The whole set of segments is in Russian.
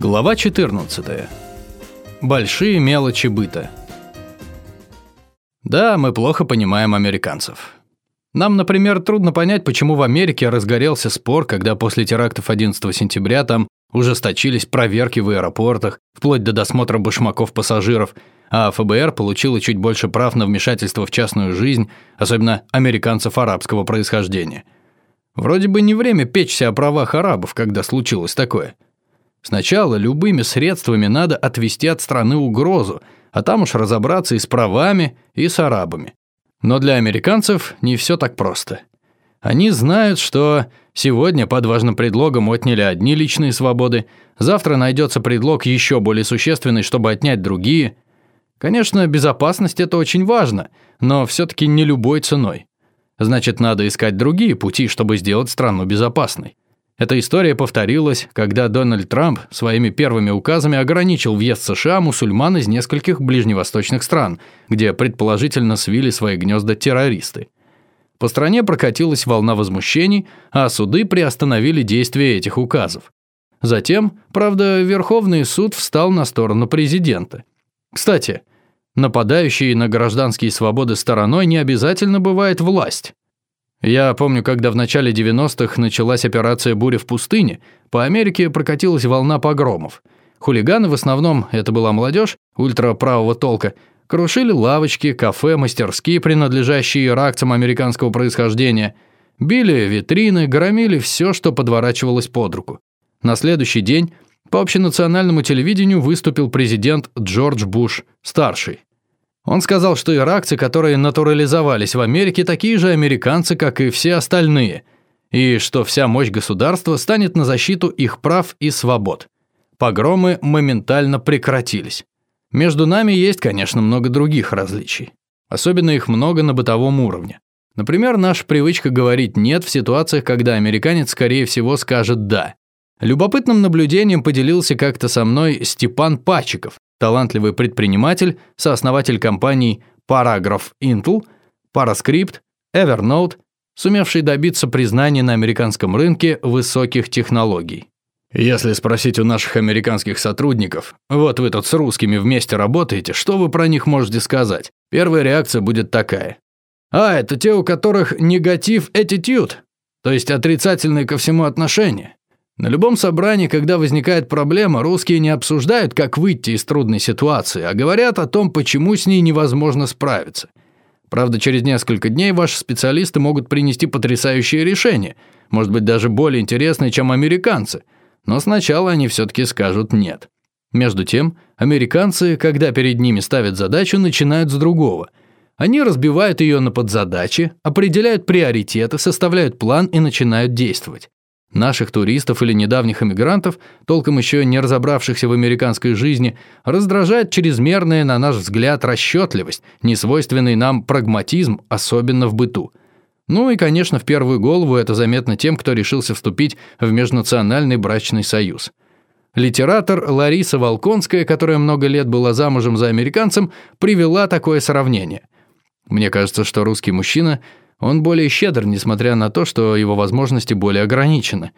Глава 14. Большие мелочи быта. Да, мы плохо понимаем американцев. Нам, например, трудно понять, почему в Америке разгорелся спор, когда после терактов 11 сентября там ужесточились проверки в аэропортах, вплоть до досмотра башмаков пассажиров, а ФБР получило чуть больше прав на вмешательство в частную жизнь, особенно американцев арабского происхождения. Вроде бы не время печься о правах арабов, когда случилось такое – Сначала любыми средствами надо отвести от страны угрозу, а там уж разобраться и с правами, и с арабами. Но для американцев не все так просто. Они знают, что сегодня под важным предлогом отняли одни личные свободы, завтра найдется предлог еще более существенный, чтобы отнять другие. Конечно, безопасность – это очень важно, но все-таки не любой ценой. Значит, надо искать другие пути, чтобы сделать страну безопасной. Эта история повторилась, когда Дональд Трамп своими первыми указами ограничил въезд США мусульман из нескольких ближневосточных стран, где предположительно свили свои гнезда террористы. По стране прокатилась волна возмущений, а суды приостановили действие этих указов. Затем, правда, Верховный суд встал на сторону президента. Кстати, нападающей на гражданские свободы стороной не обязательно бывает власть. Я помню, когда в начале 90-х началась операция «Буря в пустыне», по Америке прокатилась волна погромов. Хулиганы, в основном, это была молодежь, ультраправого толка, крушили лавочки, кафе, мастерские, принадлежащие иракцам американского происхождения, били витрины, громили все, что подворачивалось под руку. На следующий день по общенациональному телевидению выступил президент Джордж Буш, старший. Он сказал, что иракцы, которые натурализовались в Америке, такие же американцы, как и все остальные, и что вся мощь государства станет на защиту их прав и свобод. Погромы моментально прекратились. Между нами есть, конечно, много других различий. Особенно их много на бытовом уровне. Например, наша привычка говорить «нет» в ситуациях, когда американец, скорее всего, скажет «да». Любопытным наблюдением поделился как-то со мной Степан Пачиков, талантливый предприниматель, сооснователь компаний Paragraph Intel, Parascript, Evernote, сумевший добиться признания на американском рынке высоких технологий. Если спросить у наших американских сотрудников, вот вы тут с русскими вместе работаете, что вы про них можете сказать? Первая реакция будет такая. А, это те, у которых негатив attitude, то есть отрицательное ко всему отношение. На любом собрании, когда возникает проблема, русские не обсуждают, как выйти из трудной ситуации, а говорят о том, почему с ней невозможно справиться. Правда, через несколько дней ваши специалисты могут принести потрясающее решение, может быть, даже более интересное, чем американцы, но сначала они все-таки скажут «нет». Между тем, американцы, когда перед ними ставят задачу, начинают с другого. Они разбивают ее на подзадачи, определяют приоритеты, составляют план и начинают действовать. Наших туристов или недавних эмигрантов, толком еще не разобравшихся в американской жизни, раздражает чрезмерная, на наш взгляд, расчетливость, несвойственный нам прагматизм, особенно в быту. Ну и, конечно, в первую голову это заметно тем, кто решился вступить в межнациональный брачный союз. Литератор Лариса Волконская, которая много лет была замужем за американцем, привела такое сравнение. Мне кажется, что русский мужчина – он более щедр, несмотря на то, что его возможности более ограничены.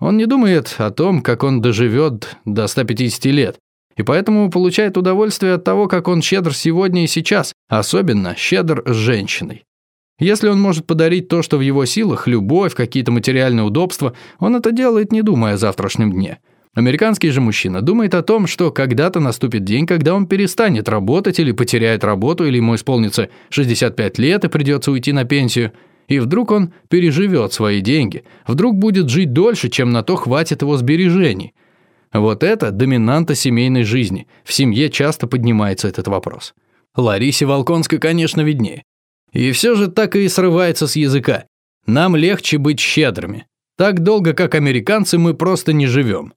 Он не думает о том, как он доживет до 150 лет, и поэтому получает удовольствие от того, как он щедр сегодня и сейчас, особенно щедр с женщиной. Если он может подарить то, что в его силах, любовь, какие-то материальные удобства, он это делает, не думая о завтрашнем дне. Американский же мужчина думает о том, что когда-то наступит день, когда он перестанет работать или потеряет работу, или ему исполнится 65 лет и придется уйти на пенсию. И вдруг он переживет свои деньги, вдруг будет жить дольше, чем на то хватит его сбережений. Вот это доминанта семейной жизни. В семье часто поднимается этот вопрос. Ларисе Волконской, конечно, виднее. И все же так и срывается с языка. Нам легче быть щедрыми. Так долго, как американцы, мы просто не живем.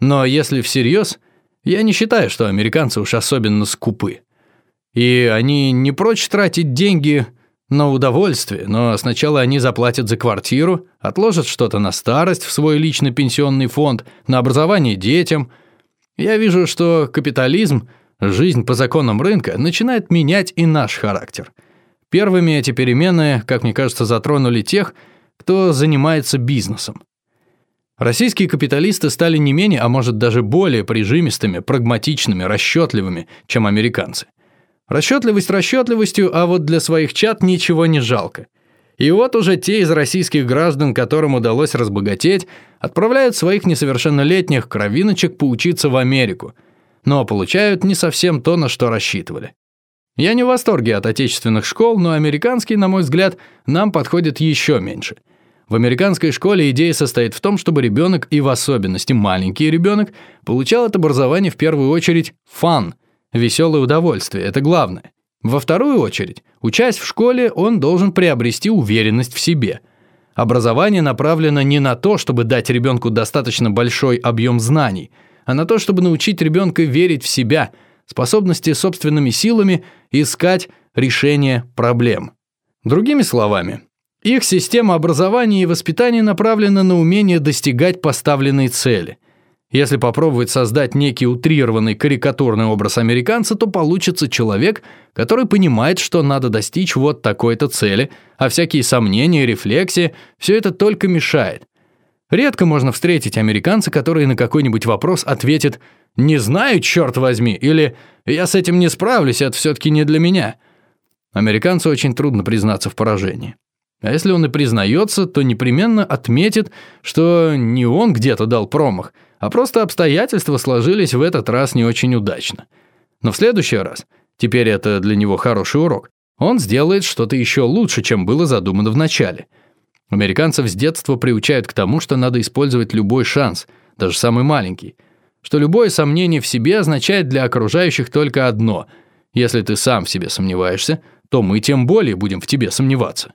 Но если всерьез, я не считаю, что американцы уж особенно скупы. И они не прочь тратить деньги на удовольствие, но сначала они заплатят за квартиру, отложат что-то на старость в свой личный пенсионный фонд, на образование детям. Я вижу, что капитализм, жизнь по законам рынка, начинает менять и наш характер. Первыми эти перемены, как мне кажется, затронули тех, кто занимается бизнесом. Российские капиталисты стали не менее, а может даже более прижимистыми, прагматичными, расчетливыми, чем американцы. Расчетливость расчетливостью, а вот для своих чат ничего не жалко. И вот уже те из российских граждан, которым удалось разбогатеть, отправляют своих несовершеннолетних кровиночек поучиться в Америку, но получают не совсем то, на что рассчитывали. Я не в восторге от отечественных школ, но американские, на мой взгляд, нам подходят еще меньше – в американской школе идея состоит в том, чтобы ребенок, и в особенности маленький ребенок, получал от образования в первую очередь фан, веселое удовольствие, это главное. Во вторую очередь, учась в школе, он должен приобрести уверенность в себе. Образование направлено не на то, чтобы дать ребенку достаточно большой объем знаний, а на то, чтобы научить ребенка верить в себя, способности собственными силами искать решение проблем. Другими словами, их система образования и воспитания направлена на умение достигать поставленной цели. Если попробовать создать некий утрированный карикатурный образ американца, то получится человек, который понимает, что надо достичь вот такой-то цели, а всякие сомнения, рефлексии – все это только мешает. Редко можно встретить американца, который на какой-нибудь вопрос ответит «не знаю, черт возьми» или «я с этим не справлюсь, это все-таки не для меня». Американцу очень трудно признаться в поражении. А если он и признается, то непременно отметит, что не он где-то дал промах, а просто обстоятельства сложились в этот раз не очень удачно. Но в следующий раз, теперь это для него хороший урок, он сделает что-то еще лучше, чем было задумано в начале. Американцев с детства приучают к тому, что надо использовать любой шанс, даже самый маленький, что любое сомнение в себе означает для окружающих только одно – если ты сам в себе сомневаешься, то мы тем более будем в тебе сомневаться.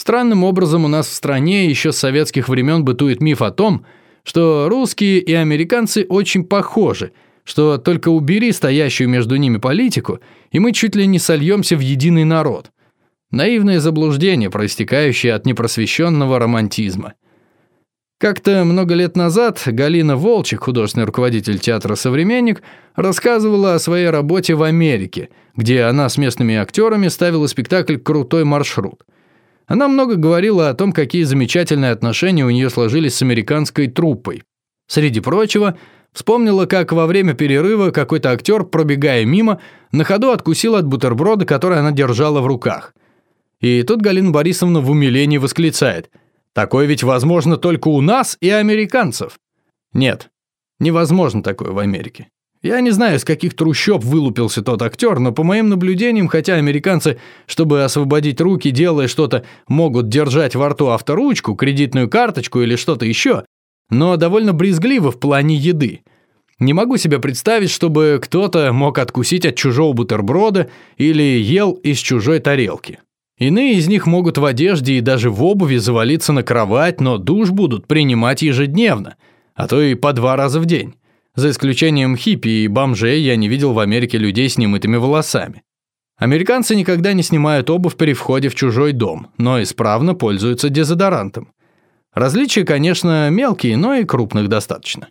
Странным образом у нас в стране еще с советских времен бытует миф о том, что русские и американцы очень похожи, что только убери стоящую между ними политику, и мы чуть ли не сольемся в единый народ. Наивное заблуждение, проистекающее от непросвещенного романтизма. Как-то много лет назад Галина Волчек, художественный руководитель театра «Современник», рассказывала о своей работе в Америке, где она с местными актерами ставила спектакль «Крутой маршрут». Она много говорила о том, какие замечательные отношения у нее сложились с американской труппой. Среди прочего, вспомнила, как во время перерыва какой-то актер, пробегая мимо, на ходу откусил от бутерброда, который она держала в руках. И тут Галина Борисовна в умилении восклицает. «Такое ведь возможно только у нас и американцев». Нет, невозможно такое в Америке. Я не знаю, из каких трущоб вылупился тот актер, но по моим наблюдениям, хотя американцы, чтобы освободить руки, делая что-то, могут держать во рту авторучку, кредитную карточку или что-то еще, но довольно брезгливо в плане еды. Не могу себе представить, чтобы кто-то мог откусить от чужого бутерброда или ел из чужой тарелки. Иные из них могут в одежде и даже в обуви завалиться на кровать, но душ будут принимать ежедневно, а то и по два раза в день. За исключением хиппи и бомжей я не видел в Америке людей с немытыми волосами. Американцы никогда не снимают обувь при входе в чужой дом, но исправно пользуются дезодорантом. Различия, конечно, мелкие, но и крупных достаточно.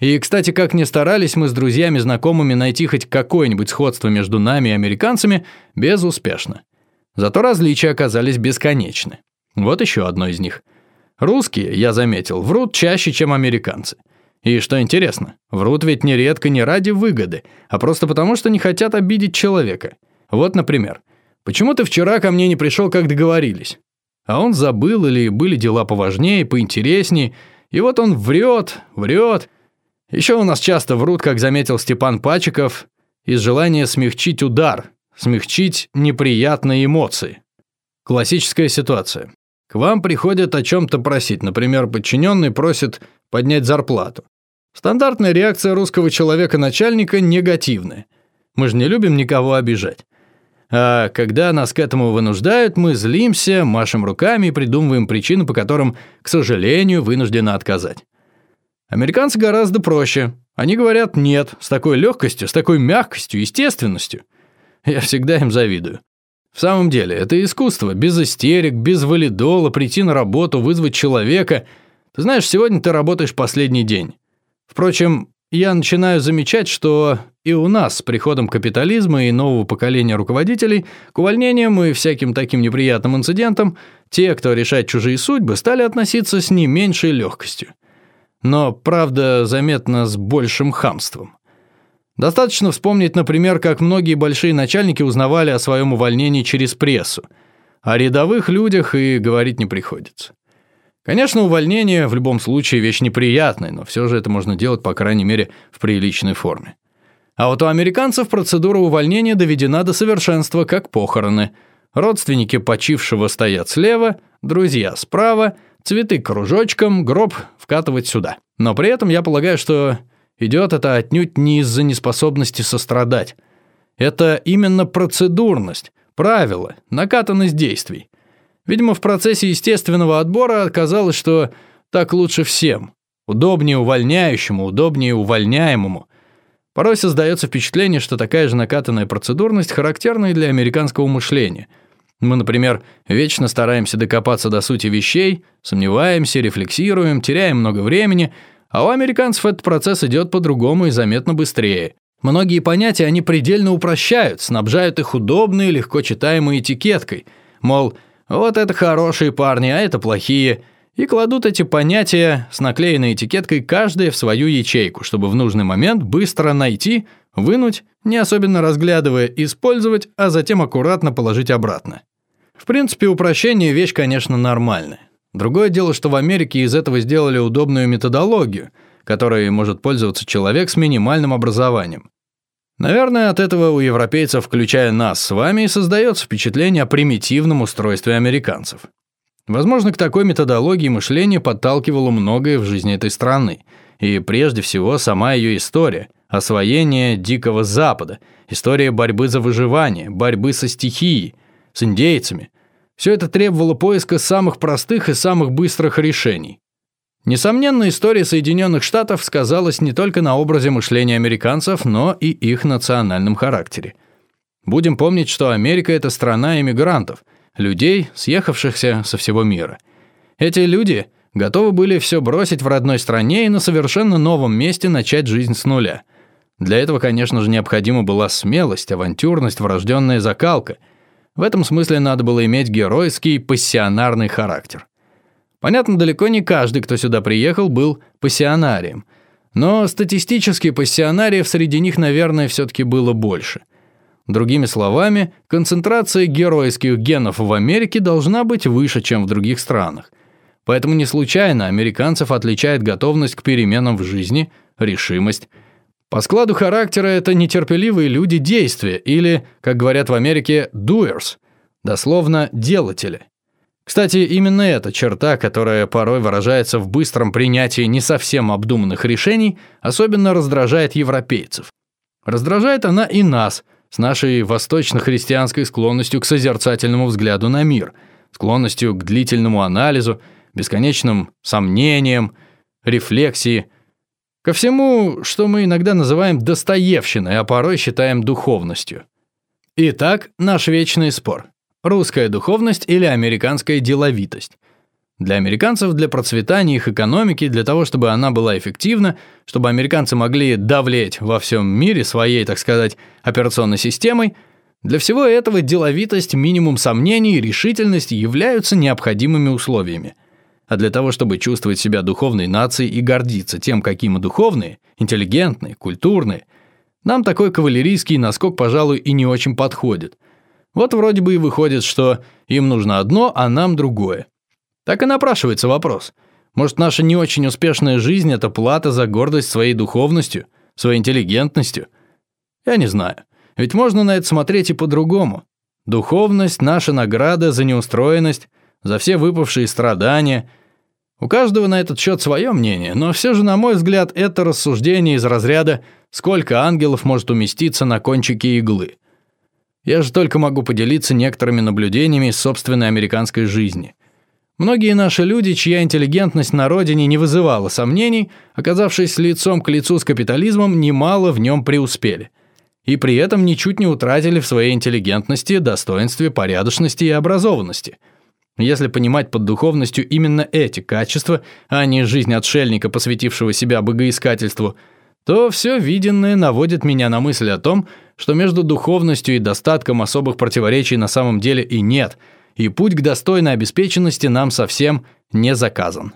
И, кстати, как ни старались мы с друзьями-знакомыми найти хоть какое-нибудь сходство между нами и американцами, безуспешно. Зато различия оказались бесконечны. Вот еще одно из них. Русские, я заметил, врут чаще, чем американцы – и что интересно, врут ведь нередко не ради выгоды, а просто потому, что не хотят обидеть человека. Вот, например, «Почему ты вчера ко мне не пришел, как договорились?» А он забыл или были дела поважнее, поинтереснее, и вот он врет, врет. Еще у нас часто врут, как заметил Степан Пачиков, из желания смягчить удар, смягчить неприятные эмоции. Классическая ситуация. К вам приходят о чем-то просить. Например, подчиненный просит поднять зарплату. Стандартная реакция русского человека-начальника негативная. Мы же не любим никого обижать. А когда нас к этому вынуждают, мы злимся, машем руками и придумываем причины, по которым, к сожалению, вынуждены отказать. Американцы гораздо проще. Они говорят «нет» с такой легкостью, с такой мягкостью, естественностью. Я всегда им завидую. В самом деле, это искусство, без истерик, без валидола, прийти на работу, вызвать человека. Ты знаешь, сегодня ты работаешь последний день. Впрочем, я начинаю замечать, что и у нас с приходом капитализма и нового поколения руководителей к увольнениям и всяким таким неприятным инцидентам те, кто решает чужие судьбы, стали относиться с не меньшей легкостью. но, правда, заметно с большим хамством. Достаточно вспомнить, например, как многие большие начальники узнавали о своем увольнении через прессу. О рядовых людях и говорить не приходится. Конечно, увольнение в любом случае вещь неприятная, но все же это можно делать, по крайней мере, в приличной форме. А вот у американцев процедура увольнения доведена до совершенства, как похороны. Родственники почившего стоят слева, друзья справа, цветы кружочком, гроб вкатывать сюда. Но при этом я полагаю, что идет это отнюдь не из-за неспособности сострадать. Это именно процедурность, правила, накатанность действий. Видимо, в процессе естественного отбора оказалось, что так лучше всем. Удобнее увольняющему, удобнее увольняемому. Порой создается впечатление, что такая же накатанная процедурность характерна и для американского мышления. Мы, например, вечно стараемся докопаться до сути вещей, сомневаемся, рефлексируем, теряем много времени, а у американцев этот процесс идет по-другому и заметно быстрее. Многие понятия они предельно упрощают, снабжают их удобной, легко читаемой этикеткой. Мол, вот это хорошие парни, а это плохие. И кладут эти понятия с наклеенной этикеткой каждая в свою ячейку, чтобы в нужный момент быстро найти, вынуть, не особенно разглядывая, использовать, а затем аккуратно положить обратно. В принципе, упрощение – вещь, конечно, нормальная. Другое дело, что в Америке из этого сделали удобную методологию, которой может пользоваться человек с минимальным образованием. Наверное, от этого у европейцев, включая нас с вами, создается впечатление о примитивном устройстве американцев. Возможно, к такой методологии мышления подталкивало многое в жизни этой страны, и прежде всего сама ее история, освоение Дикого Запада, история борьбы за выживание, борьбы со стихией, с индейцами. Все это требовало поиска самых простых и самых быстрых решений. Несомненно, история Соединенных Штатов сказалась не только на образе мышления американцев, но и их национальном характере. Будем помнить, что Америка – это страна иммигрантов, людей, съехавшихся со всего мира. Эти люди готовы были все бросить в родной стране и на совершенно новом месте начать жизнь с нуля. Для этого, конечно же, необходима была смелость, авантюрность, врожденная закалка. В этом смысле надо было иметь геройский, пассионарный характер. Понятно, далеко не каждый, кто сюда приехал, был пассионарием. Но статистически пассионариев среди них, наверное, все-таки было больше. Другими словами, концентрация геройских генов в Америке должна быть выше, чем в других странах. Поэтому не случайно американцев отличает готовность к переменам в жизни, решимость. По складу характера это нетерпеливые люди действия или, как говорят в Америке, doers, дословно делатели. Кстати, именно эта черта, которая порой выражается в быстром принятии не совсем обдуманных решений, особенно раздражает европейцев. Раздражает она и нас, с нашей восточно-христианской склонностью к созерцательному взгляду на мир, склонностью к длительному анализу, бесконечным сомнениям, рефлексии, ко всему, что мы иногда называем достоевщиной, а порой считаем духовностью. Итак, наш вечный спор. Русская духовность или американская деловитость. Для американцев, для процветания их экономики, для того, чтобы она была эффективна, чтобы американцы могли давлеть во всем мире своей, так сказать, операционной системой, для всего этого деловитость, минимум сомнений и решительность являются необходимыми условиями. А для того, чтобы чувствовать себя духовной нацией и гордиться тем, какие мы духовные, интеллигентные, культурные, нам такой кавалерийский наскок, пожалуй, и не очень подходит – вот вроде бы и выходит, что им нужно одно, а нам другое. Так и напрашивается вопрос. Может, наша не очень успешная жизнь – это плата за гордость своей духовностью, своей интеллигентностью? Я не знаю. Ведь можно на это смотреть и по-другому. Духовность – наша награда за неустроенность, за все выпавшие страдания. У каждого на этот счет свое мнение, но все же, на мой взгляд, это рассуждение из разряда «сколько ангелов может уместиться на кончике иглы». Я же только могу поделиться некоторыми наблюдениями из собственной американской жизни. Многие наши люди, чья интеллигентность на родине не вызывала сомнений, оказавшись лицом к лицу с капитализмом, немало в нем преуспели. И при этом ничуть не утратили в своей интеллигентности, достоинстве, порядочности и образованности. Если понимать под духовностью именно эти качества, а не жизнь отшельника, посвятившего себя богоискательству – то все виденное наводит меня на мысль о том, что между духовностью и достатком особых противоречий на самом деле и нет, и путь к достойной обеспеченности нам совсем не заказан.